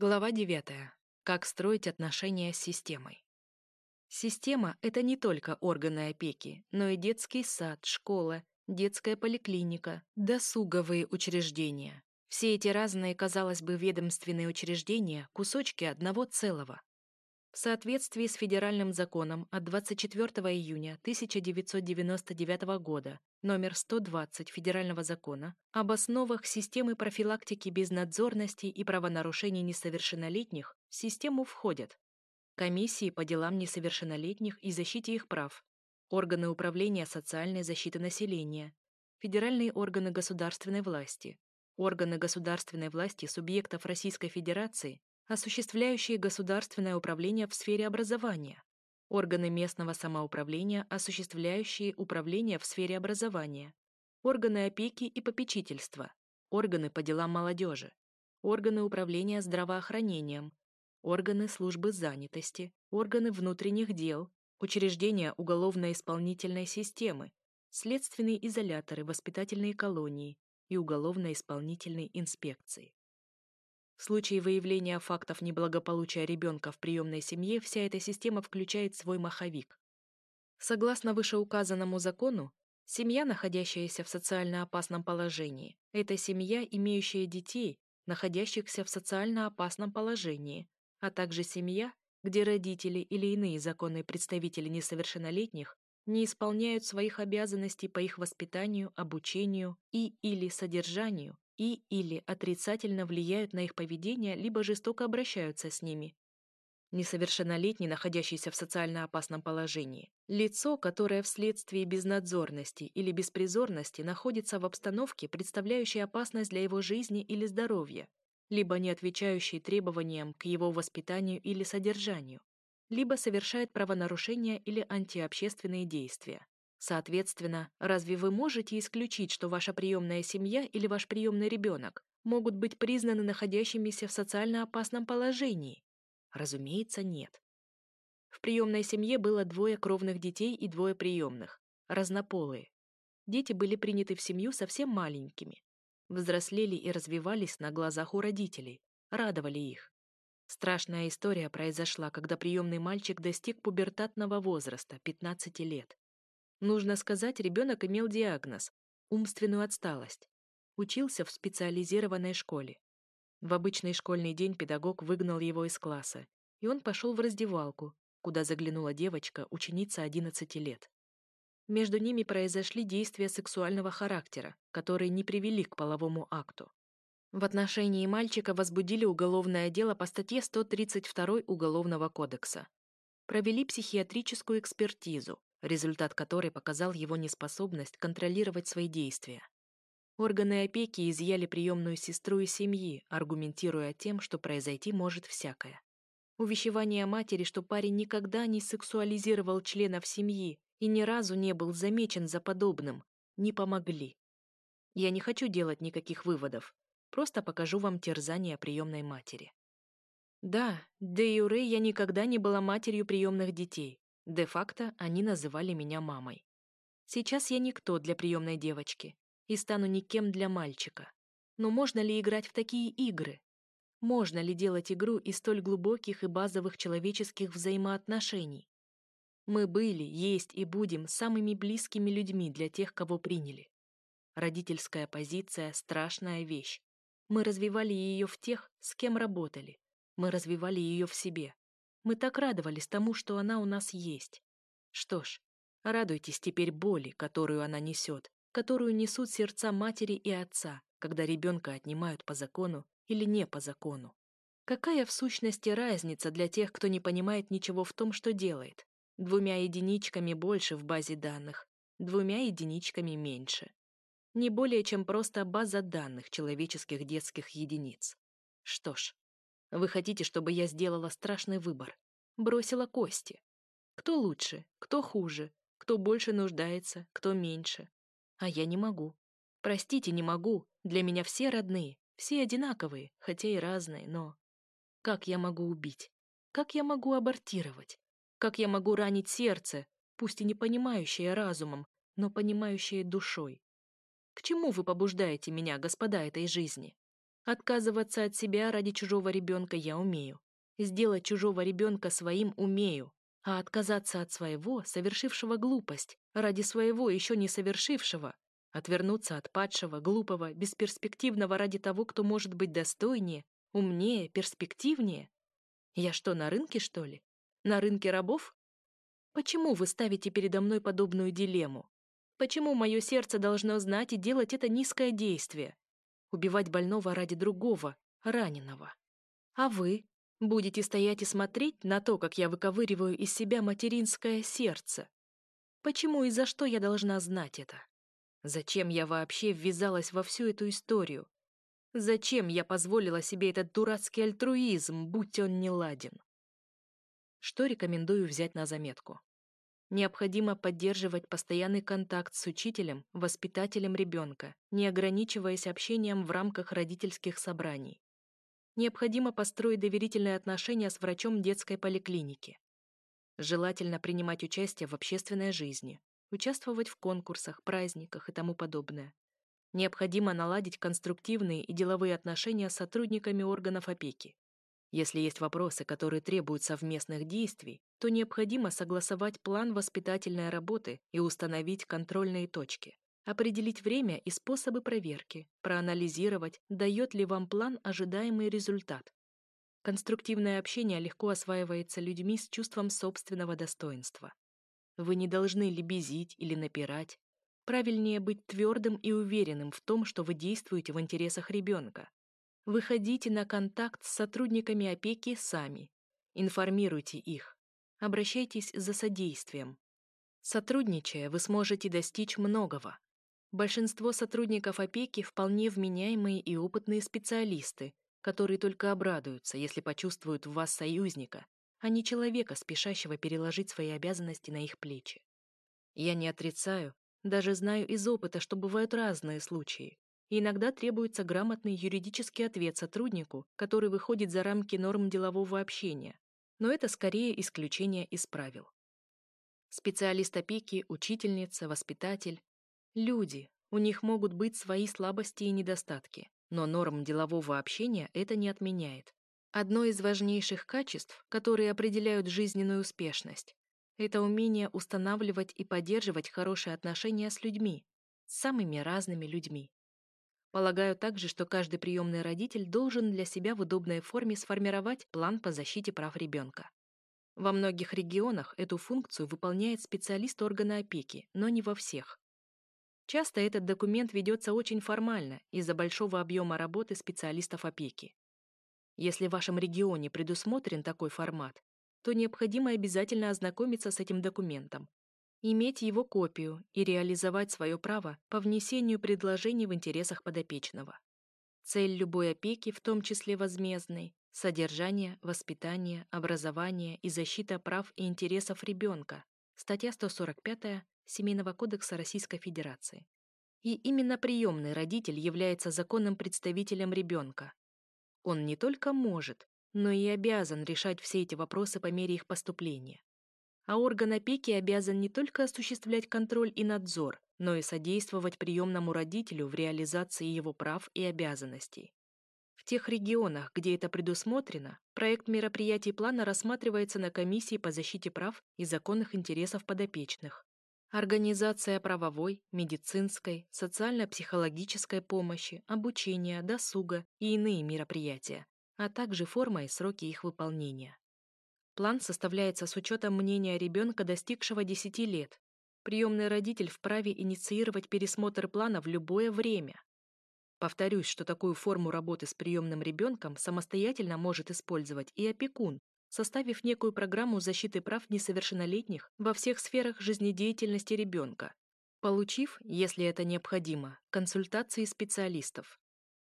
Глава 9. Как строить отношения с системой. Система — это не только органы опеки, но и детский сад, школа, детская поликлиника, досуговые учреждения. Все эти разные, казалось бы, ведомственные учреждения — кусочки одного целого. В соответствии с федеральным законом от 24 июня 1999 года номер 120 Федерального закона об основах системы профилактики безнадзорности и правонарушений несовершеннолетних в систему входят комиссии по делам несовершеннолетних и защите их прав, органы управления социальной защиты населения, федеральные органы государственной власти, органы государственной власти субъектов Российской Федерации осуществляющие государственное управление в сфере образования, органы местного самоуправления, осуществляющие управление в сфере образования, органы опеки и попечительства, органы по делам молодежи, органы управления здравоохранением, органы службы занятости, органы внутренних дел, учреждения уголовно-исполнительной системы, следственные изоляторы, воспитательные колонии и уголовно-исполнительной инспекции. В случае выявления фактов неблагополучия ребенка в приемной семье вся эта система включает свой маховик. Согласно вышеуказанному закону, семья, находящаяся в социально опасном положении, это семья, имеющая детей, находящихся в социально опасном положении, а также семья, где родители или иные законные представители несовершеннолетних не исполняют своих обязанностей по их воспитанию, обучению и или содержанию и или отрицательно влияют на их поведение, либо жестоко обращаются с ними. Несовершеннолетний, находящийся в социально опасном положении. Лицо, которое вследствие безнадзорности или беспризорности находится в обстановке, представляющей опасность для его жизни или здоровья, либо не отвечающей требованиям к его воспитанию или содержанию, либо совершает правонарушения или антиобщественные действия. Соответственно, разве вы можете исключить, что ваша приемная семья или ваш приемный ребенок могут быть признаны находящимися в социально опасном положении? Разумеется, нет. В приемной семье было двое кровных детей и двое приемных, разнополые. Дети были приняты в семью совсем маленькими. Взрослели и развивались на глазах у родителей, радовали их. Страшная история произошла, когда приемный мальчик достиг пубертатного возраста, 15 лет. Нужно сказать, ребенок имел диагноз – умственную отсталость. Учился в специализированной школе. В обычный школьный день педагог выгнал его из класса, и он пошел в раздевалку, куда заглянула девочка, ученица 11 лет. Между ними произошли действия сексуального характера, которые не привели к половому акту. В отношении мальчика возбудили уголовное дело по статье 132 Уголовного кодекса. Провели психиатрическую экспертизу, результат которой показал его неспособность контролировать свои действия. Органы опеки изъяли приемную сестру из семьи, аргументируя тем, что произойти может всякое. Увещевание матери, что парень никогда не сексуализировал членов семьи и ни разу не был замечен за подобным, не помогли. Я не хочу делать никаких выводов, просто покажу вам терзание приемной матери. Да, де юре я никогда не была матерью приемных детей, Де-факто они называли меня мамой. Сейчас я никто для приемной девочки и стану никем для мальчика. Но можно ли играть в такие игры? Можно ли делать игру из столь глубоких и базовых человеческих взаимоотношений? Мы были, есть и будем самыми близкими людьми для тех, кого приняли. Родительская позиция – страшная вещь. Мы развивали ее в тех, с кем работали. Мы развивали ее в себе. Мы так радовались тому, что она у нас есть. Что ж, радуйтесь теперь боли, которую она несет, которую несут сердца матери и отца, когда ребенка отнимают по закону или не по закону. Какая в сущности разница для тех, кто не понимает ничего в том, что делает? Двумя единичками больше в базе данных, двумя единичками меньше. Не более чем просто база данных человеческих детских единиц. Что ж, вы хотите, чтобы я сделала страшный выбор? Бросила кости. Кто лучше, кто хуже, кто больше нуждается, кто меньше. А я не могу. Простите, не могу. Для меня все родные, все одинаковые, хотя и разные, но... Как я могу убить? Как я могу абортировать? Как я могу ранить сердце, пусть и не понимающее разумом, но понимающее душой? К чему вы побуждаете меня, господа этой жизни? Отказываться от себя ради чужого ребенка я умею. Сделать чужого ребенка своим умею. А отказаться от своего, совершившего глупость, ради своего еще не совершившего, отвернуться от падшего, глупого, бесперспективного ради того, кто может быть достойнее, умнее, перспективнее. Я что, на рынке, что ли? На рынке рабов? Почему вы ставите передо мной подобную дилемму? Почему мое сердце должно знать и делать это низкое действие? Убивать больного ради другого, раненого. А вы будете стоять и смотреть на то, как я выковыриваю из себя материнское сердце? Почему и за что я должна знать это? Зачем я вообще ввязалась во всю эту историю? Зачем я позволила себе этот дурацкий альтруизм, будь он не ладен? Что рекомендую взять на заметку? Необходимо поддерживать постоянный контакт с учителем, воспитателем ребенка, не ограничиваясь общением в рамках родительских собраний. Необходимо построить доверительные отношения с врачом детской поликлиники. Желательно принимать участие в общественной жизни, участвовать в конкурсах, праздниках и тому подобное. Необходимо наладить конструктивные и деловые отношения с сотрудниками органов опеки. Если есть вопросы, которые требуют совместных действий, то необходимо согласовать план воспитательной работы и установить контрольные точки, определить время и способы проверки, проанализировать, дает ли вам план ожидаемый результат. Конструктивное общение легко осваивается людьми с чувством собственного достоинства. Вы не должны лебезить или напирать. Правильнее быть твердым и уверенным в том, что вы действуете в интересах ребенка, Выходите на контакт с сотрудниками опеки сами. Информируйте их. Обращайтесь за содействием. Сотрудничая, вы сможете достичь многого. Большинство сотрудников опеки вполне вменяемые и опытные специалисты, которые только обрадуются, если почувствуют в вас союзника, а не человека, спешащего переложить свои обязанности на их плечи. Я не отрицаю, даже знаю из опыта, что бывают разные случаи, и иногда требуется грамотный юридический ответ сотруднику, который выходит за рамки норм делового общения. Но это скорее исключение из правил. Специалист опеки, учительница, воспитатель – люди, у них могут быть свои слабости и недостатки, но норм делового общения это не отменяет. Одно из важнейших качеств, которые определяют жизненную успешность, это умение устанавливать и поддерживать хорошие отношения с людьми, с самыми разными людьми. Полагаю также, что каждый приемный родитель должен для себя в удобной форме сформировать план по защите прав ребенка. Во многих регионах эту функцию выполняет специалист органа опеки, но не во всех. Часто этот документ ведется очень формально из-за большого объема работы специалистов опеки. Если в вашем регионе предусмотрен такой формат, то необходимо обязательно ознакомиться с этим документом, иметь его копию и реализовать свое право по внесению предложений в интересах подопечного. Цель любой опеки, в том числе возмездной, содержание, воспитание, образование и защита прав и интересов ребенка, статья 145 Семейного кодекса Российской Федерации. И именно приемный родитель является законным представителем ребенка. Он не только может, но и обязан решать все эти вопросы по мере их поступления а орган опеки обязан не только осуществлять контроль и надзор, но и содействовать приемному родителю в реализации его прав и обязанностей. В тех регионах, где это предусмотрено, проект мероприятий плана рассматривается на комиссии по защите прав и законных интересов подопечных. Организация правовой, медицинской, социально-психологической помощи, обучения, досуга и иные мероприятия, а также форма и сроки их выполнения. План составляется с учетом мнения ребенка, достигшего 10 лет. Приемный родитель вправе инициировать пересмотр плана в любое время. Повторюсь, что такую форму работы с приемным ребенком самостоятельно может использовать и опекун, составив некую программу защиты прав несовершеннолетних во всех сферах жизнедеятельности ребенка, получив, если это необходимо, консультации специалистов.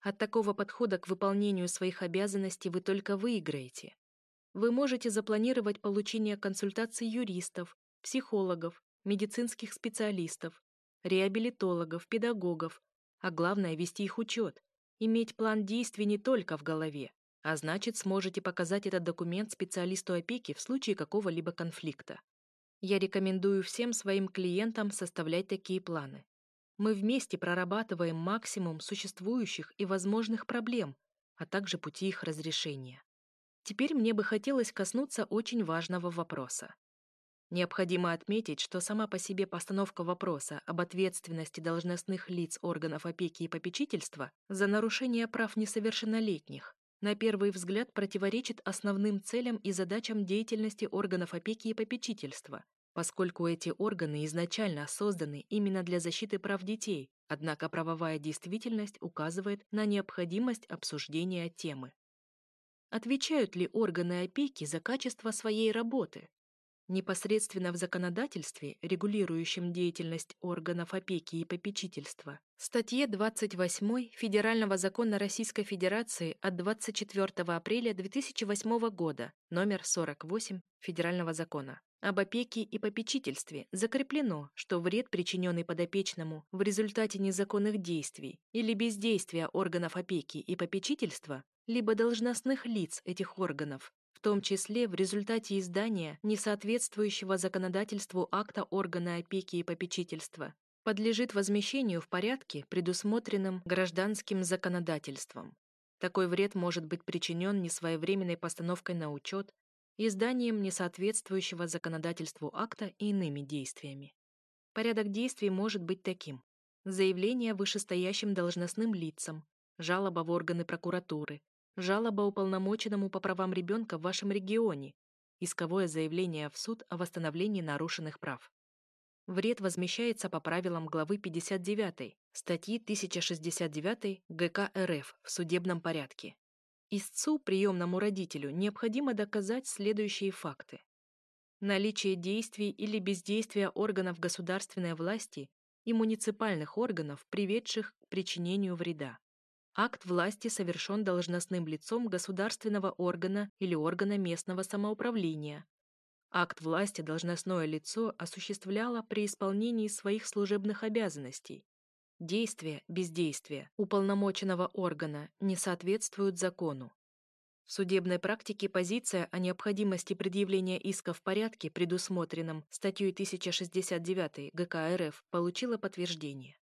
От такого подхода к выполнению своих обязанностей вы только выиграете. Вы можете запланировать получение консультаций юристов, психологов, медицинских специалистов, реабилитологов, педагогов, а главное – вести их учет, иметь план действий не только в голове, а значит, сможете показать этот документ специалисту опеки в случае какого-либо конфликта. Я рекомендую всем своим клиентам составлять такие планы. Мы вместе прорабатываем максимум существующих и возможных проблем, а также пути их разрешения. Теперь мне бы хотелось коснуться очень важного вопроса. Необходимо отметить, что сама по себе постановка вопроса об ответственности должностных лиц органов опеки и попечительства за нарушение прав несовершеннолетних на первый взгляд противоречит основным целям и задачам деятельности органов опеки и попечительства, поскольку эти органы изначально созданы именно для защиты прав детей, однако правовая действительность указывает на необходимость обсуждения темы. Отвечают ли органы опеки за качество своей работы? Непосредственно в законодательстве, регулирующем деятельность органов опеки и попечительства, статье 28 Федерального закона Российской Федерации от 24 апреля 2008 года, номер 48 Федерального закона, об опеке и попечительстве закреплено, что вред, причиненный подопечному в результате незаконных действий или бездействия органов опеки и попечительства, либо должностных лиц этих органов, в том числе в результате издания несоответствующего законодательству акта органа опеки и попечительства, подлежит возмещению в порядке, предусмотренном гражданским законодательством. Такой вред может быть причинен несвоевременной постановкой на учет, изданием несоответствующего законодательству акта и иными действиями. Порядок действий может быть таким. Заявление вышестоящим должностным лицам, жалоба в органы прокуратуры, жалоба уполномоченному по правам ребенка в вашем регионе, исковое заявление в суд о восстановлении нарушенных прав. Вред возмещается по правилам главы 59 статьи 1069 ГК РФ в судебном порядке. Истцу, приемному родителю, необходимо доказать следующие факты. Наличие действий или бездействия органов государственной власти и муниципальных органов, приведших к причинению вреда. Акт власти совершен должностным лицом государственного органа или органа местного самоуправления. Акт власти должностное лицо осуществляло при исполнении своих служебных обязанностей. Действия, бездействия уполномоченного органа не соответствуют закону. В судебной практике позиция о необходимости предъявления иска в порядке, предусмотренном статьей 1069 ГК РФ, получила подтверждение.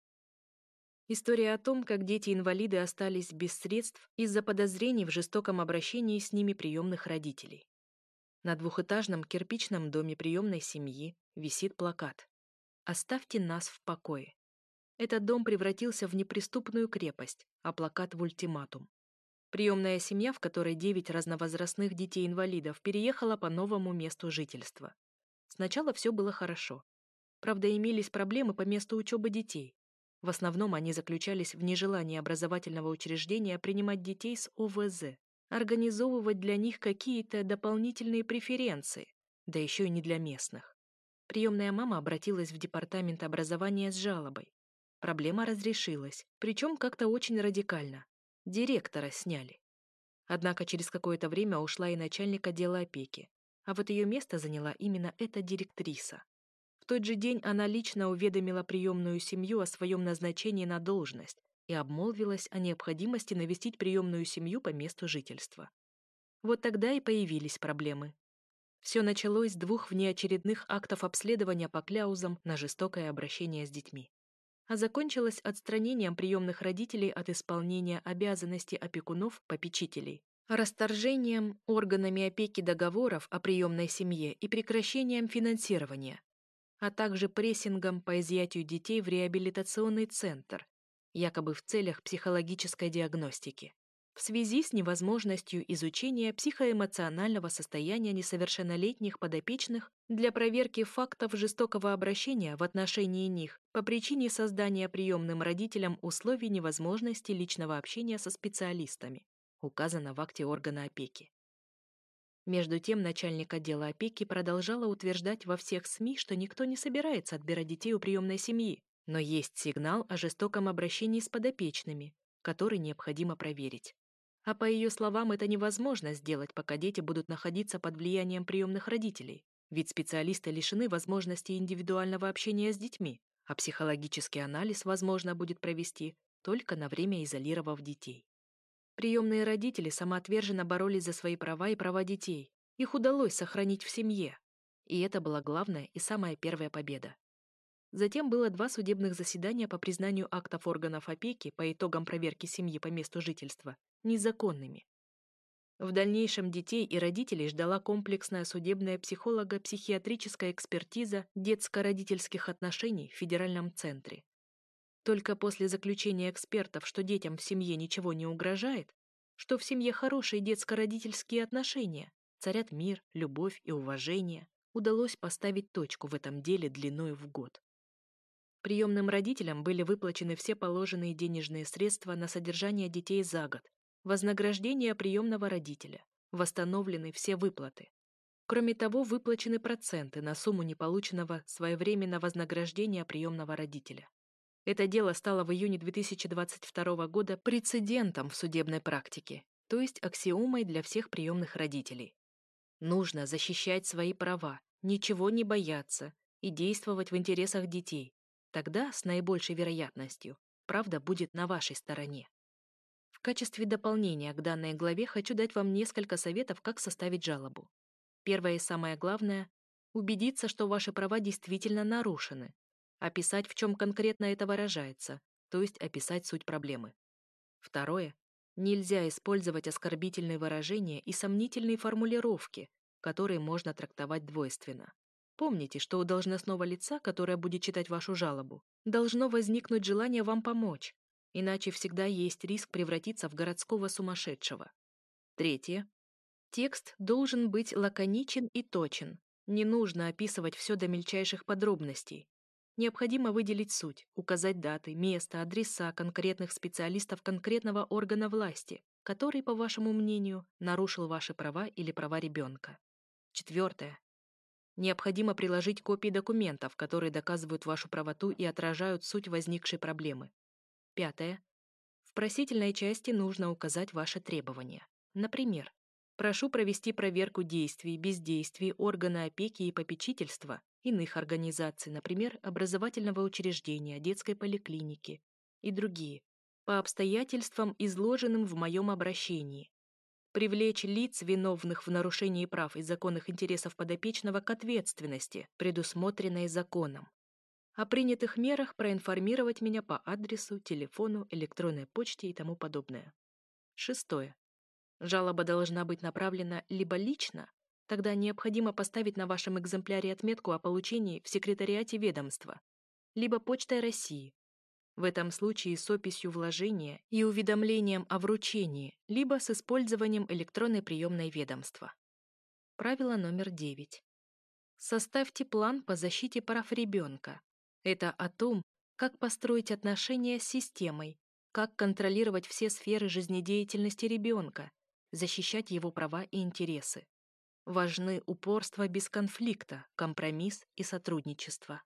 История о том, как дети-инвалиды остались без средств из-за подозрений в жестоком обращении с ними приемных родителей. На двухэтажном кирпичном доме приемной семьи висит плакат «Оставьте нас в покое». Этот дом превратился в неприступную крепость, а плакат в ультиматум. Приемная семья, в которой девять разновозрастных детей-инвалидов, переехала по новому месту жительства. Сначала все было хорошо. Правда, имелись проблемы по месту учебы детей. В основном они заключались в нежелании образовательного учреждения принимать детей с ОВЗ, организовывать для них какие-то дополнительные преференции, да еще и не для местных. Приемная мама обратилась в департамент образования с жалобой. Проблема разрешилась, причем как-то очень радикально. Директора сняли. Однако через какое-то время ушла и начальник отдела опеки, а вот ее место заняла именно эта директриса. В тот же день она лично уведомила приемную семью о своем назначении на должность и обмолвилась о необходимости навестить приемную семью по месту жительства. Вот тогда и появились проблемы. Все началось с двух внеочередных актов обследования по кляузам на жестокое обращение с детьми. А закончилось отстранением приемных родителей от исполнения обязанностей опекунов-попечителей, расторжением органами опеки договоров о приемной семье и прекращением финансирования, а также прессингом по изъятию детей в реабилитационный центр, якобы в целях психологической диагностики, в связи с невозможностью изучения психоэмоционального состояния несовершеннолетних подопечных для проверки фактов жестокого обращения в отношении них по причине создания приемным родителям условий невозможности личного общения со специалистами, указано в акте органа опеки. Между тем начальник отдела опеки продолжала утверждать во всех СМИ, что никто не собирается отбирать детей у приемной семьи, но есть сигнал о жестоком обращении с подопечными, который необходимо проверить. А по ее словам, это невозможно сделать, пока дети будут находиться под влиянием приемных родителей, ведь специалисты лишены возможности индивидуального общения с детьми, а психологический анализ возможно будет провести только на время изолировав детей. Приемные родители самоотверженно боролись за свои права и права детей. Их удалось сохранить в семье. И это была главная и самая первая победа. Затем было два судебных заседания по признанию актов органов опеки по итогам проверки семьи по месту жительства незаконными. В дальнейшем детей и родителей ждала комплексная судебная психолого-психиатрическая экспертиза детско-родительских отношений в федеральном центре. Только после заключения экспертов, что детям в семье ничего не угрожает, что в семье хорошие детско-родительские отношения, царят мир, любовь и уважение, удалось поставить точку в этом деле длиной в год. Приемным родителям были выплачены все положенные денежные средства на содержание детей за год, вознаграждение приемного родителя, восстановлены все выплаты. Кроме того, выплачены проценты на сумму неполученного своевременно вознаграждения приемного родителя. Это дело стало в июне 2022 года прецедентом в судебной практике, то есть аксиомой для всех приемных родителей. Нужно защищать свои права, ничего не бояться и действовать в интересах детей. Тогда, с наибольшей вероятностью, правда будет на вашей стороне качестве дополнения к данной главе хочу дать вам несколько советов, как составить жалобу. Первое и самое главное – убедиться, что ваши права действительно нарушены. Описать, в чем конкретно это выражается, то есть описать суть проблемы. Второе – нельзя использовать оскорбительные выражения и сомнительные формулировки, которые можно трактовать двойственно. Помните, что у должностного лица, которое будет читать вашу жалобу, должно возникнуть желание вам помочь, иначе всегда есть риск превратиться в городского сумасшедшего. Третье. Текст должен быть лаконичен и точен. Не нужно описывать все до мельчайших подробностей. Необходимо выделить суть, указать даты, место, адреса конкретных специалистов конкретного органа власти, который, по вашему мнению, нарушил ваши права или права ребенка. Четвертое. Необходимо приложить копии документов, которые доказывают вашу правоту и отражают суть возникшей проблемы. Пятое. В просительной части нужно указать ваши требования. Например, прошу провести проверку действий, бездействий органа опеки и попечительства иных организаций, например, образовательного учреждения, детской поликлиники и другие, по обстоятельствам, изложенным в моем обращении. Привлечь лиц, виновных в нарушении прав и законных интересов подопечного к ответственности, предусмотренной законом. О принятых мерах проинформировать меня по адресу, телефону, электронной почте и тому подобное. Шестое. Жалоба должна быть направлена либо лично, тогда необходимо поставить на вашем экземпляре отметку о получении в секретариате ведомства, либо почтой России. В этом случае с описью вложения и уведомлением о вручении, либо с использованием электронной приемной ведомства. Правило номер девять. Составьте план по защите прав ребенка, это о том, как построить отношения с системой, как контролировать все сферы жизнедеятельности ребенка, защищать его права и интересы. Важны упорство без конфликта, компромисс и сотрудничество.